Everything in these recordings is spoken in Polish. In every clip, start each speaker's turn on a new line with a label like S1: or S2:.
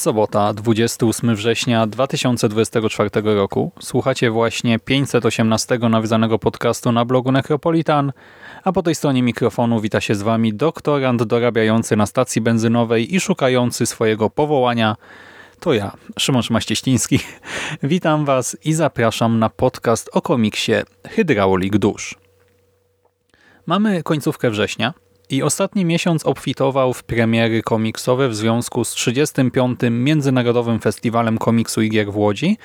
S1: Sobota, 28 września 2024 roku. Słuchacie właśnie 518 nawiązanego podcastu na blogu Necropolitan, a po tej stronie mikrofonu wita się z Wami doktorant dorabiający na stacji benzynowej i szukający swojego powołania. To ja, Szymon Szymaścieśliński. Witam Was i zapraszam na podcast o komiksie Hydraulik Dusz. Mamy końcówkę września i ostatni miesiąc obfitował w premiery komiksowe w związku z 35. Międzynarodowym Festiwalem Komiksu i Gier w Łodzi.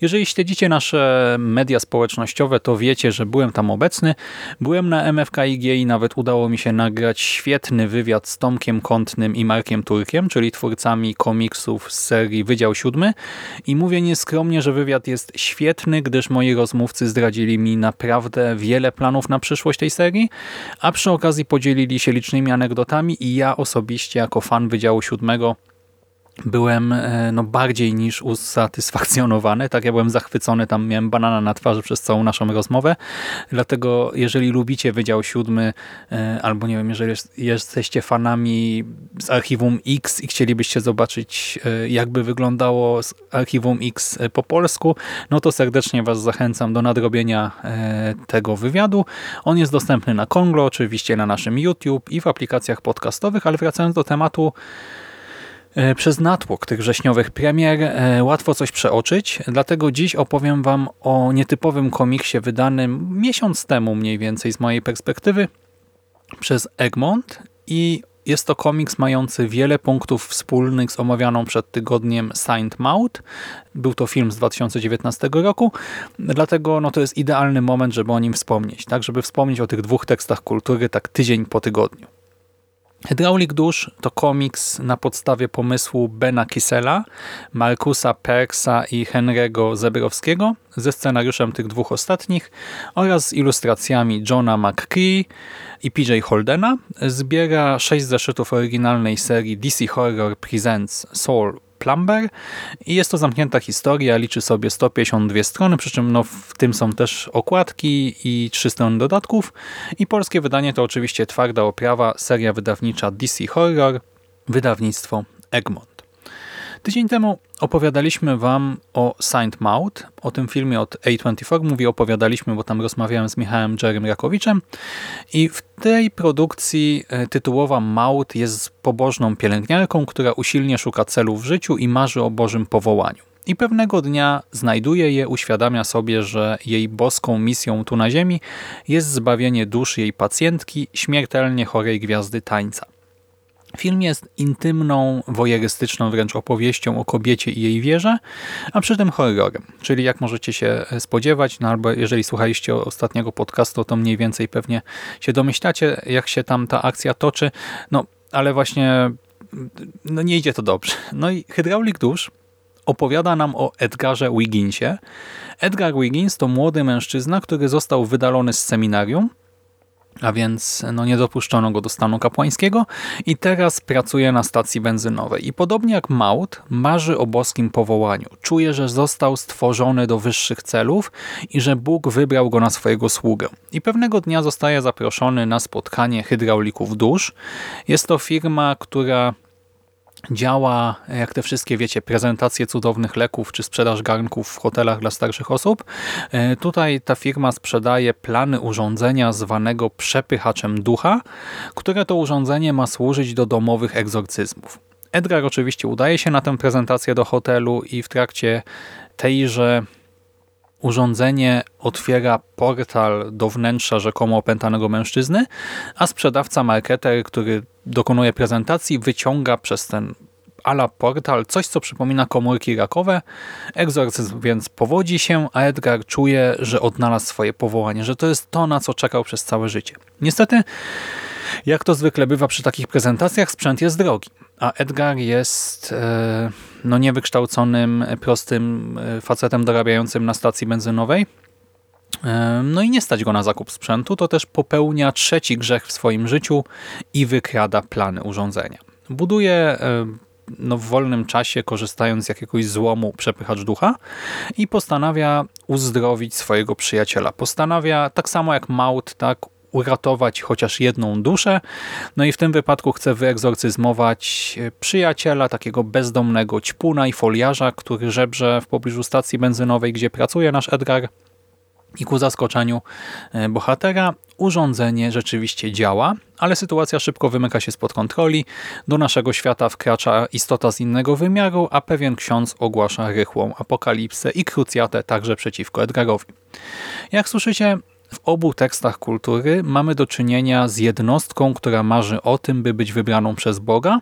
S1: Jeżeli śledzicie nasze media społecznościowe, to wiecie, że byłem tam obecny. Byłem na MFKIG i nawet udało mi się nagrać świetny wywiad z Tomkiem Kątnym i Markiem Turkiem, czyli twórcami komiksów z serii Wydział Siódmy. I mówię nieskromnie, że wywiad jest świetny, gdyż moi rozmówcy zdradzili mi naprawdę wiele planów na przyszłość tej serii, a przy okazji podzielili się licznymi anegdotami i ja osobiście jako fan Wydziału Siódmego byłem e, no, bardziej niż usatysfakcjonowany. Tak, ja byłem zachwycony, tam miałem banana na twarzy przez całą naszą rozmowę. Dlatego, jeżeli lubicie Wydział Siódmy, e, albo nie wiem, jeżeli jesteście fanami z Archiwum X i chcielibyście zobaczyć, e, jakby wyglądało z Archiwum X po polsku, no to serdecznie Was zachęcam do nadrobienia tego wywiadu. On jest dostępny na Konglo, oczywiście na naszym YouTube i w aplikacjach podcastowych, ale wracając do tematu, przez natłok tych wrześniowych premier e, łatwo coś przeoczyć, dlatego dziś opowiem Wam o nietypowym komiksie wydanym miesiąc temu mniej więcej z mojej perspektywy przez Egmont i jest to komiks mający wiele punktów wspólnych z omawianą przed tygodniem Saint Maud. Był to film z 2019 roku, dlatego no, to jest idealny moment, żeby o nim wspomnieć. Tak, żeby wspomnieć o tych dwóch tekstach kultury tak tydzień po tygodniu. Hydraulik Dusz to komiks na podstawie pomysłu Bena Kisela, Markusa Perksa i Henry'ego Zebrowskiego ze scenariuszem tych dwóch ostatnich oraz z ilustracjami Johna McCree i PJ Holdena. Zbiera sześć zeszytów oryginalnej serii DC Horror Presents Soul Plumber i jest to zamknięta historia, liczy sobie 152 strony, przy czym no, w tym są też okładki i trzy strony dodatków i polskie wydanie to oczywiście twarda oprawa, seria wydawnicza DC Horror, wydawnictwo Egmont. Tydzień temu opowiadaliśmy Wam o Saint Maud, o tym filmie od A24. Mówię opowiadaliśmy, bo tam rozmawiałem z Michałem Jerem Rakowiczem i w tej produkcji e, tytułowa Maud jest pobożną pielęgniarką, która usilnie szuka celu w życiu i marzy o Bożym powołaniu. I pewnego dnia znajduje je, uświadamia sobie, że jej boską misją tu na ziemi jest zbawienie dusz jej pacjentki, śmiertelnie chorej gwiazdy tańca. Film jest intymną, wojerystyczną wręcz opowieścią o kobiecie i jej wierze, a przy tym horrorem. Czyli jak możecie się spodziewać, no albo jeżeli słuchaliście ostatniego podcastu, to mniej więcej pewnie się domyślacie, jak się tam ta akcja toczy. No, ale właśnie no nie idzie to dobrze. No i Hydraulik Dusz opowiada nam o Edgarze Wigginsie. Edgar Wiggins to młody mężczyzna, który został wydalony z seminarium, a więc no, nie dopuszczono go do stanu kapłańskiego i teraz pracuje na stacji benzynowej. I podobnie jak Maud, marzy o boskim powołaniu. Czuje, że został stworzony do wyższych celów i że Bóg wybrał go na swojego sługę. I pewnego dnia zostaje zaproszony na spotkanie hydraulików dusz. Jest to firma, która działa, jak te wszystkie, wiecie, prezentacje cudownych leków czy sprzedaż garnków w hotelach dla starszych osób. E, tutaj ta firma sprzedaje plany urządzenia zwanego przepychaczem ducha, które to urządzenie ma służyć do domowych egzorcyzmów. Edgar oczywiście udaje się na tę prezentację do hotelu i w trakcie tejże urządzenie otwiera portal do wnętrza rzekomo opętanego mężczyzny, a sprzedawca marketer, który dokonuje prezentacji, wyciąga przez ten ala portal coś, co przypomina komórki rakowe. Egzorcyzm więc powodzi się, a Edgar czuje, że odnalazł swoje powołanie, że to jest to, na co czekał przez całe życie. Niestety, jak to zwykle bywa przy takich prezentacjach, sprzęt jest drogi, a Edgar jest e, no, niewykształconym, prostym e, facetem dorabiającym na stacji benzynowej. E, no i nie stać go na zakup sprzętu, to też popełnia trzeci grzech w swoim życiu i wykrada plany urządzenia. Buduje no, w wolnym czasie, korzystając z jakiegoś złomu, przepychacz ducha i postanawia uzdrowić swojego przyjaciela. Postanawia, tak samo jak Maut, tak, uratować chociaż jedną duszę. No i w tym wypadku chce wyegzorcyzmować przyjaciela, takiego bezdomnego ćpuna i foliarza, który żebrze w pobliżu stacji benzynowej, gdzie pracuje nasz Edgar. I ku zaskoczeniu e, bohatera urządzenie rzeczywiście działa, ale sytuacja szybko wymyka się spod kontroli. Do naszego świata wkracza istota z innego wymiaru, a pewien ksiądz ogłasza rychłą apokalipsę i krucjatę także przeciwko Edgarowi. Jak słyszycie, w obu tekstach kultury mamy do czynienia z jednostką, która marzy o tym, by być wybraną przez Boga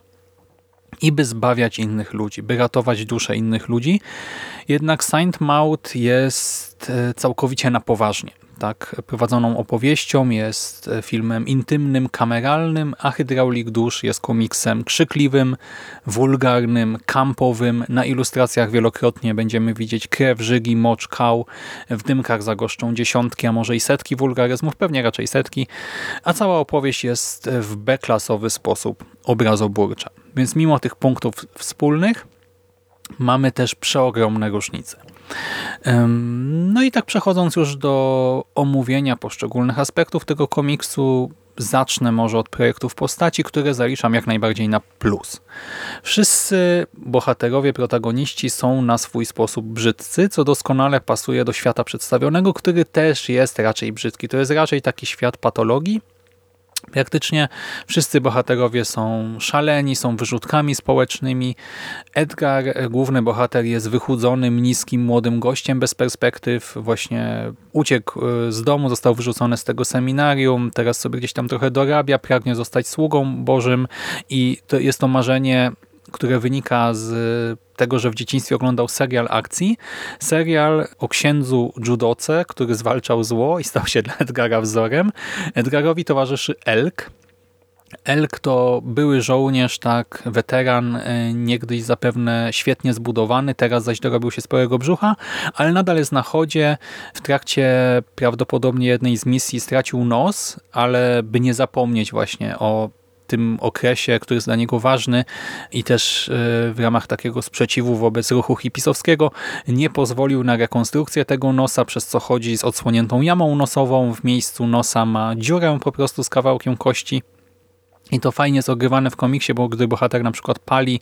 S1: i by zbawiać innych ludzi, by ratować duszę innych ludzi. Jednak Saint Maud jest e, całkowicie na poważnie tak prowadzoną opowieścią, jest e, filmem intymnym, kameralnym, a Hydraulik Dusz jest komiksem krzykliwym, wulgarnym, kampowym. Na ilustracjach wielokrotnie będziemy widzieć krew, żygi, mocz, kał. W dymkach zagoszczą dziesiątki, a może i setki wulgaryzmów, pewnie raczej setki, a cała opowieść jest w B-klasowy sposób obrazoburcza. Więc mimo tych punktów wspólnych mamy też przeogromne różnice. No i tak przechodząc już do omówienia poszczególnych aspektów tego komiksu, zacznę może od projektów postaci, które zaliczam jak najbardziej na plus. Wszyscy bohaterowie, protagoniści są na swój sposób brzydcy, co doskonale pasuje do świata przedstawionego, który też jest raczej brzydki. To jest raczej taki świat patologii, Praktycznie wszyscy bohaterowie są szaleni, są wyrzutkami społecznymi. Edgar, główny bohater, jest wychudzonym, niskim, młodym gościem bez perspektyw. Właśnie uciekł e, z domu, został wyrzucony z tego seminarium, teraz sobie gdzieś tam trochę dorabia, pragnie zostać sługą Bożym i to jest to marzenie które wynika z tego, że w dzieciństwie oglądał serial akcji. Serial o księdzu judoce, który zwalczał zło i stał się dla Edgara wzorem. Edgarowi towarzyszy Elk, Elk to były żołnierz, tak, weteran, e, niegdyś zapewne świetnie zbudowany, teraz zaś dorobił się sporego brzucha, ale nadal jest na chodzie. W trakcie prawdopodobnie jednej z misji stracił nos, ale by nie zapomnieć właśnie o tym okresie, który jest dla niego ważny i też e, w ramach takiego sprzeciwu wobec ruchu hipisowskiego nie pozwolił na rekonstrukcję tego nosa, przez co chodzi z odsłoniętą jamą nosową. W miejscu nosa ma dziurę po prostu z kawałkiem kości i to fajnie jest ogrywane w komiksie, bo gdy bohater na przykład pali,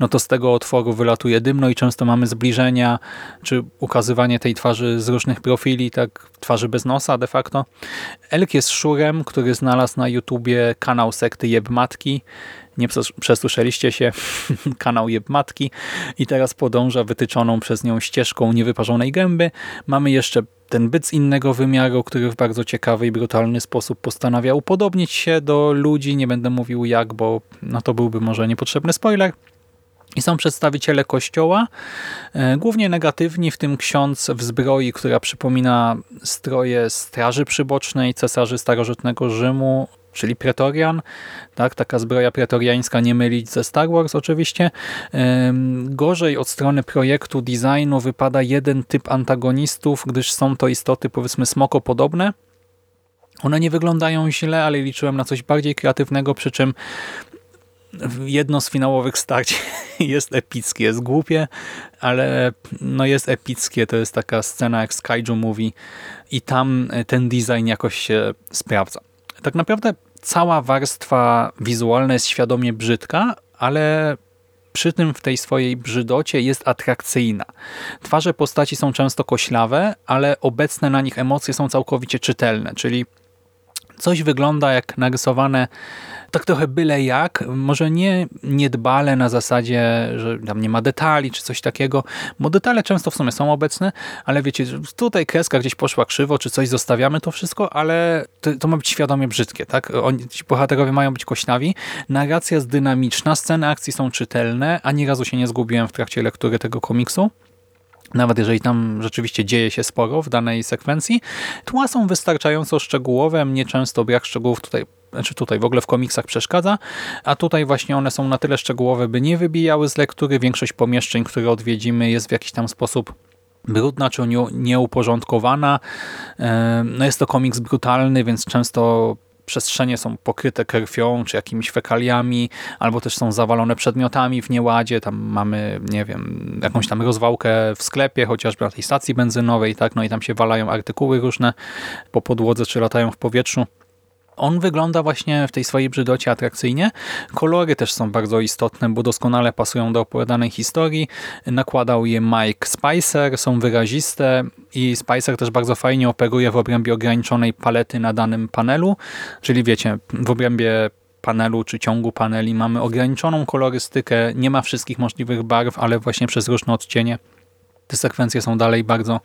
S1: no to z tego otworu wylatuje dymno i często mamy zbliżenia, czy ukazywanie tej twarzy z różnych profili, tak twarzy bez nosa de facto. Elk jest szurem, który znalazł na YouTubie kanał sekty Jeb Matki. Nie przesłyszeliście się, kanał Jeb Matki i teraz podąża wytyczoną przez nią ścieżką niewyparzonej gęby. Mamy jeszcze ten byt z innego wymiaru, który w bardzo ciekawy i brutalny sposób postanawia upodobnić się do ludzi. Nie będę mówił jak, bo no to byłby może niepotrzebny spoiler. I są przedstawiciele kościoła, e, głównie negatywni, w tym ksiądz w zbroi, która przypomina stroje straży przybocznej cesarzy starożytnego Rzymu, czyli Pretorian, tak, taka zbroja pretoriańska, nie mylić ze Star Wars oczywiście. Gorzej od strony projektu, designu wypada jeden typ antagonistów, gdyż są to istoty powiedzmy smokopodobne. One nie wyglądają źle, ale liczyłem na coś bardziej kreatywnego, przy czym jedno z finałowych starć jest epickie, jest głupie, ale no jest epickie. To jest taka scena jak Skyju Movie i tam ten design jakoś się sprawdza. Tak naprawdę cała warstwa wizualna jest świadomie brzydka, ale przy tym w tej swojej brzydocie jest atrakcyjna. Twarze postaci są często koślawe, ale obecne na nich emocje są całkowicie czytelne, czyli coś wygląda jak narysowane tak trochę byle jak, może nie niedbale na zasadzie, że tam nie ma detali czy coś takiego, bo detale często w sumie są obecne, ale wiecie, tutaj kreska gdzieś poszła krzywo, czy coś zostawiamy to wszystko, ale to, to ma być świadomie brzydkie, tak? Oni, ci bohaterowie mają być kośnawi, narracja jest dynamiczna, sceny akcji są czytelne, ani razu się nie zgubiłem w trakcie lektury tego komiksu. Nawet jeżeli tam rzeczywiście dzieje się sporo w danej sekwencji, tła są wystarczająco szczegółowe, mnie często brak szczegółów tutaj znaczy tutaj w ogóle w komiksach przeszkadza, a tutaj właśnie one są na tyle szczegółowe, by nie wybijały z lektury. Większość pomieszczeń, które odwiedzimy jest w jakiś tam sposób brudna czy nieuporządkowana. No jest to komiks brutalny, więc często przestrzenie są pokryte krwią czy jakimiś fekaliami, albo też są zawalone przedmiotami w nieładzie. Tam mamy, nie wiem, jakąś tam rozwałkę w sklepie, chociażby na tej stacji benzynowej, tak? No i tam się walają artykuły różne po podłodze, czy latają w powietrzu. On wygląda właśnie w tej swojej brzydocie atrakcyjnie. Kolory też są bardzo istotne, bo doskonale pasują do opowiadanej historii. Nakładał je Mike Spicer, są wyraziste i Spicer też bardzo fajnie operuje w obrębie ograniczonej palety na danym panelu, czyli wiecie, w obrębie panelu czy ciągu paneli mamy ograniczoną kolorystykę, nie ma wszystkich możliwych barw, ale właśnie przez różne odcienie te sekwencje są dalej bardzo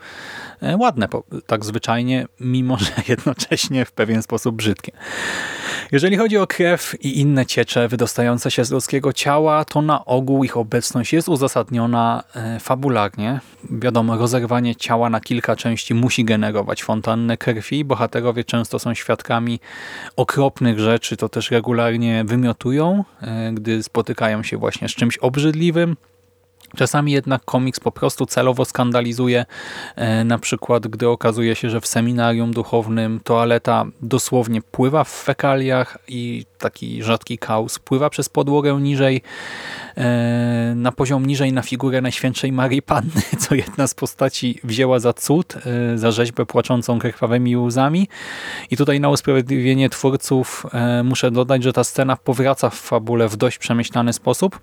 S1: e, ładne, tak zwyczajnie, mimo że jednocześnie w pewien sposób brzydkie. Jeżeli chodzi o krew i inne ciecze wydostające się z ludzkiego ciała, to na ogół ich obecność jest uzasadniona e, fabularnie. Wiadomo, rozerwanie ciała na kilka części musi generować fontannę krwi. Bohaterowie często są świadkami okropnych rzeczy, to też regularnie wymiotują, e, gdy spotykają się właśnie z czymś obrzydliwym. Czasami jednak komiks po prostu celowo skandalizuje, e, na przykład gdy okazuje się, że w seminarium duchownym toaleta dosłownie pływa w fekaliach i taki rzadki kaus pływa przez podłogę niżej, e, na poziom niżej na figurę Najświętszej Marii Panny, co jedna z postaci wzięła za cud, e, za rzeźbę płaczącą krwawymi łzami. I tutaj na usprawiedliwienie twórców muszę dodać, że ta scena powraca w fabule w dość przemyślany sposób,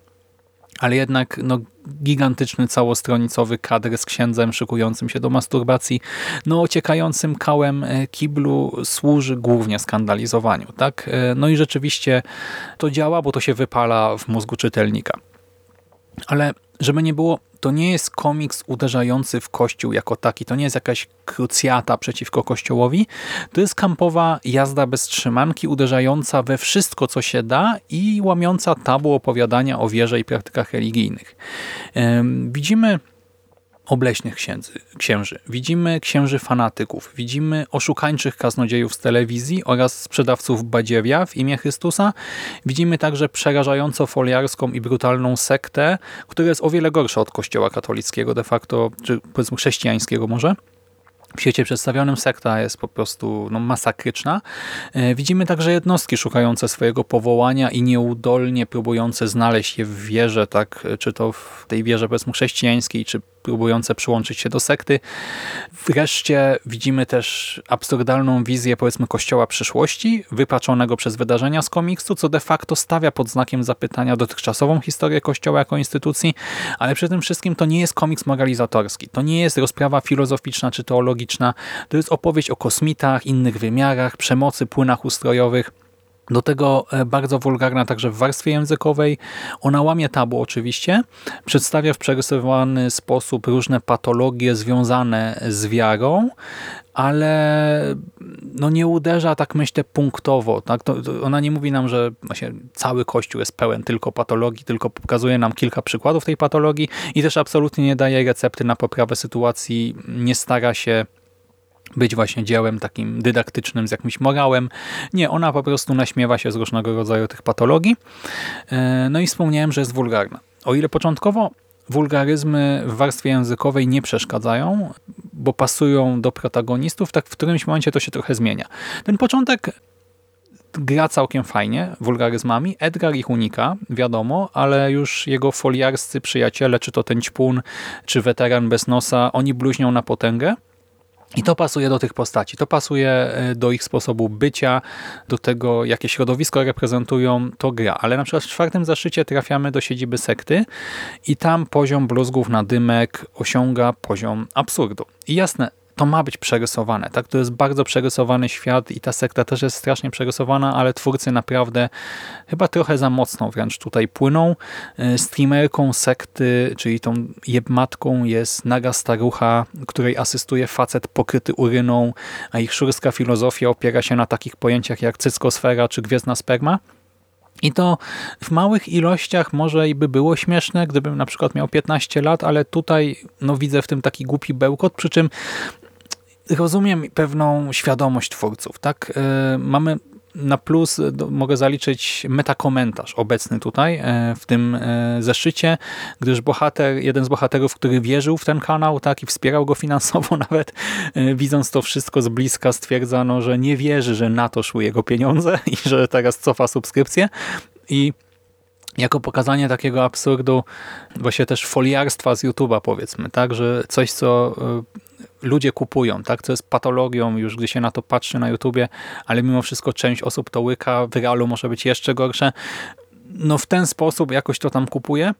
S1: ale jednak no, gigantyczny całostronicowy kadr z księdzem szykującym się do masturbacji, no ociekającym kałem e, kiblu służy głównie skandalizowaniu. tak? E, no i rzeczywiście to działa, bo to się wypala w mózgu czytelnika. Ale żeby nie było, to nie jest komiks uderzający w kościół jako taki, to nie jest jakaś krucjata przeciwko kościołowi, to jest kampowa jazda bez trzymanki, uderzająca we wszystko, co się da i łamiąca tabu opowiadania o wierze i praktykach religijnych. Widzimy obleśnych księdzy, księży. Widzimy księży fanatyków, widzimy oszukańczych kaznodziejów z telewizji oraz sprzedawców badziewia w imię Chrystusa. Widzimy także przerażająco foliarską i brutalną sektę, która jest o wiele gorsza od kościoła katolickiego de facto, czy powiedzmy chrześcijańskiego może w świecie przedstawionym sekta jest po prostu no, masakryczna. E, widzimy także jednostki szukające swojego powołania i nieudolnie próbujące znaleźć je w wierze, tak, czy to w tej wierze powiedzmy chrześcijańskiej, czy próbujące przyłączyć się do sekty. Wreszcie widzimy też absurdalną wizję powiedzmy kościoła przyszłości, wypaczonego przez wydarzenia z komiksu, co de facto stawia pod znakiem zapytania dotychczasową historię kościoła jako instytucji, ale tym wszystkim to nie jest komiks moralizatorski, to nie jest rozprawa filozoficzna czy teologiczna, to jest opowieść o kosmitach, innych wymiarach, przemocy, płynach ustrojowych, do tego e, bardzo wulgarna także w warstwie językowej. Ona łamie tabu oczywiście. Przedstawia w przerysowany sposób różne patologie związane z wiarą, ale no nie uderza, tak myślę, punktowo. Tak? To, to ona nie mówi nam, że właśnie cały Kościół jest pełen tylko patologii, tylko pokazuje nam kilka przykładów tej patologii i też absolutnie nie daje recepty na poprawę sytuacji, nie stara się być właśnie dziełem takim dydaktycznym z jakimś morałem. Nie, ona po prostu naśmiewa się z różnego rodzaju tych patologii. E, no i wspomniałem, że jest wulgarna. O ile początkowo wulgaryzmy w warstwie językowej nie przeszkadzają, bo pasują do protagonistów, tak w którymś momencie to się trochę zmienia. Ten początek gra całkiem fajnie wulgaryzmami. Edgar ich unika, wiadomo, ale już jego foliarscy przyjaciele, czy to ten ćpun, czy weteran bez nosa, oni bluźnią na potęgę. I to pasuje do tych postaci, to pasuje e, do ich sposobu bycia, do tego, jakie środowisko reprezentują, to gra. Ale na przykład w czwartym zaszczycie trafiamy do siedziby sekty i tam poziom bluzgów na dymek osiąga poziom absurdu. I jasne, to ma być przerysowane. Tak? To jest bardzo przerysowany świat i ta sekta też jest strasznie przerysowana, ale twórcy naprawdę chyba trochę za mocno wręcz tutaj płyną. E, streamerką sekty, czyli tą jebmatką jest naga starucha, której asystuje facet pokryty uryną, a ich szurska filozofia opiera się na takich pojęciach jak cyckosfera czy gwiezdna sperma. I to w małych ilościach może i by było śmieszne, gdybym na przykład miał 15 lat, ale tutaj no, widzę w tym taki głupi bełkot, przy czym rozumiem pewną świadomość twórców. Tak? E, mamy na plus mogę zaliczyć metakomentarz obecny tutaj e, w tym e, zeszycie, gdyż bohater, jeden z bohaterów, który wierzył w ten kanał tak i wspierał go finansowo nawet, widząc to wszystko z bliska stwierdzano, że nie wierzy, że na to szły jego pieniądze i że teraz cofa subskrypcję i jako pokazanie takiego absurdu właśnie też foliarstwa z YouTube'a powiedzmy, tak, że coś co ludzie kupują, tak? co jest patologią już, gdy się na to patrzy na YouTubie, ale mimo wszystko część osób to łyka, w realu może być jeszcze gorsze. No w ten sposób jakoś to tam kupuje.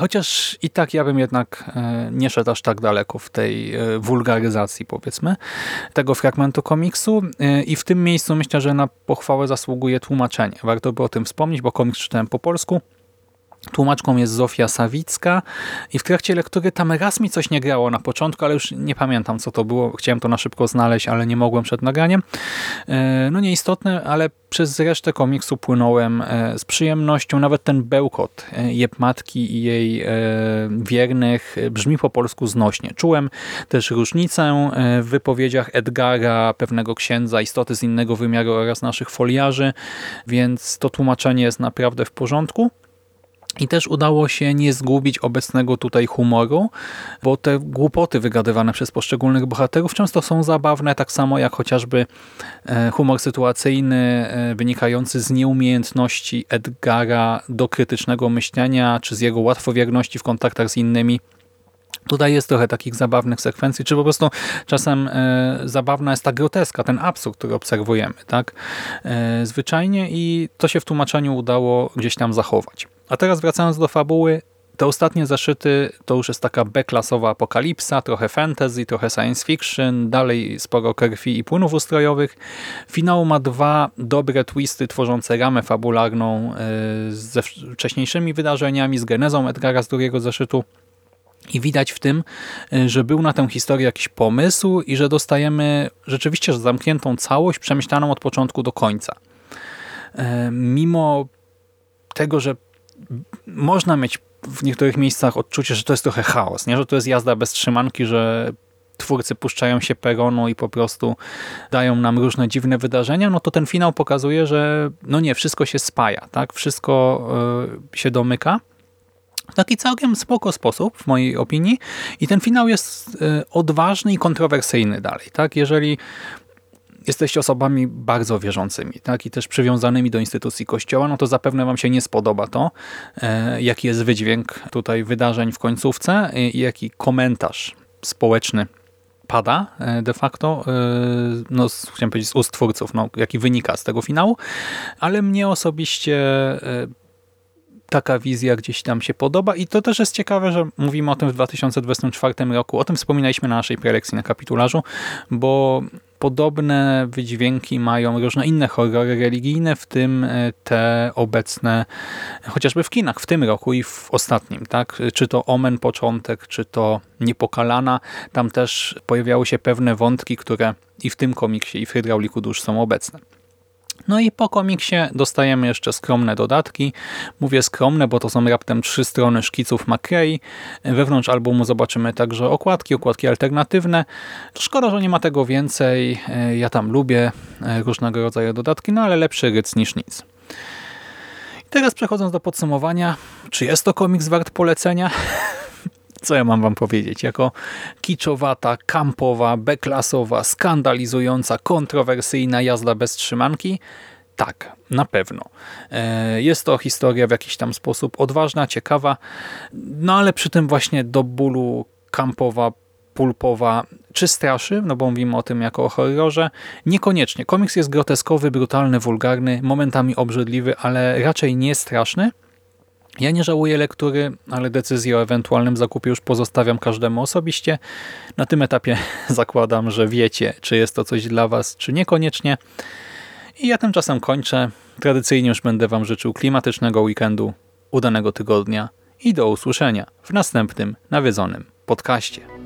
S1: Chociaż i tak ja bym jednak e, nie szedł aż tak daleko w tej e, wulgaryzacji, powiedzmy, tego fragmentu komiksu. E, I w tym miejscu myślę, że na pochwałę zasługuje tłumaczenie. Warto by o tym wspomnieć, bo komiks czytałem po polsku. Tłumaczką jest Zofia Sawicka i w trakcie lektury tam raz mi coś nie grało na początku, ale już nie pamiętam co to było. Chciałem to na szybko znaleźć, ale nie mogłem przed nagraniem. E, no nieistotne, ale przez resztę komiksu płynąłem e, z przyjemnością. Nawet ten bełkot e, jeb matki i jej wiernych brzmi po polsku znośnie. Czułem też różnicę w wypowiedziach Edgara, pewnego księdza, istoty z innego wymiaru oraz naszych foliarzy, więc to tłumaczenie jest naprawdę w porządku. I też udało się nie zgubić obecnego tutaj humoru, bo te głupoty wygadywane przez poszczególnych bohaterów często są zabawne, tak samo jak chociażby e, humor sytuacyjny e, wynikający z nieumiejętności Edgara do krytycznego myślenia, czy z jego łatwowierności w kontaktach z innymi. Tutaj jest trochę takich zabawnych sekwencji, czy po prostu czasem e, zabawna jest ta groteska, ten absurd, który obserwujemy, tak? Zwyczajnie i to się w tłumaczeniu udało gdzieś tam zachować. A teraz wracając do fabuły, te ostatnie zaszyty to już jest taka B-klasowa apokalipsa, trochę fantasy, trochę science fiction, dalej sporo krwi i płynów ustrojowych. Finał ma dwa dobre twisty tworzące ramę fabularną e, ze wcześniejszymi wydarzeniami, z genezą Edgara z drugiego zeszytu. I widać w tym, e, że był na tę historię jakiś pomysł i że dostajemy rzeczywiście zamkniętą całość, przemyślaną od początku do końca. E, mimo tego, że można mieć w niektórych miejscach odczucie, że to jest trochę chaos, nie? że to jest jazda bez trzymanki, że twórcy puszczają się peronu i po prostu dają nam różne dziwne wydarzenia, no to ten finał pokazuje, że no nie, wszystko się spaja, tak? wszystko y, się domyka w taki całkiem spoko sposób, w mojej opinii. I ten finał jest y, odważny i kontrowersyjny dalej. Tak? Jeżeli jesteście osobami bardzo wierzącymi tak? i też przywiązanymi do instytucji Kościoła, no to zapewne wam się nie spodoba to, e, jaki jest wydźwięk tutaj wydarzeń w końcówce i jaki komentarz społeczny pada e, de facto, e, no, chciałem powiedzieć z ust twórców, no, jaki wynika z tego finału, ale mnie osobiście taka wizja gdzieś tam się podoba i to też jest ciekawe, że mówimy o tym w 2024 roku. O tym wspominaliśmy na naszej prelekcji na kapitularzu, bo podobne wydźwięki mają różne inne horrory religijne, w tym e, te obecne chociażby w kinach w tym roku i w ostatnim. tak? Czy to Omen początek, czy to Niepokalana. Tam też pojawiały się pewne wątki, które i w tym komiksie, i w Hydrauliku Dusz są obecne. No i po komiksie dostajemy jeszcze skromne dodatki. Mówię skromne, bo to są raptem trzy strony szkiców McRae. Wewnątrz albumu zobaczymy także okładki, okładki alternatywne. Szkoda, że nie ma tego więcej. Ja tam lubię różnego rodzaju dodatki, no ale lepszy ryc niż nic. I teraz przechodząc do podsumowania, czy jest to komiks wart polecenia? Co ja mam wam powiedzieć? Jako kiczowata, kampowa, beklasowa, skandalizująca, kontrowersyjna jazda bez trzymanki? Tak, na pewno. E, jest to historia w jakiś tam sposób odważna, ciekawa, no ale przy tym właśnie do bólu kampowa, pulpowa, czy straszy, no bo mówimy o tym jako o horrorze. Niekoniecznie. Komiks jest groteskowy, brutalny, wulgarny, momentami obrzydliwy, ale raczej nie straszny. Ja nie żałuję lektury, ale decyzję o ewentualnym zakupie już pozostawiam każdemu osobiście. Na tym etapie zakładam, że wiecie, czy jest to coś dla Was, czy niekoniecznie. I ja tymczasem kończę. Tradycyjnie już będę Wam życzył klimatycznego weekendu, udanego tygodnia i do usłyszenia w następnym nawiedzonym podcaście.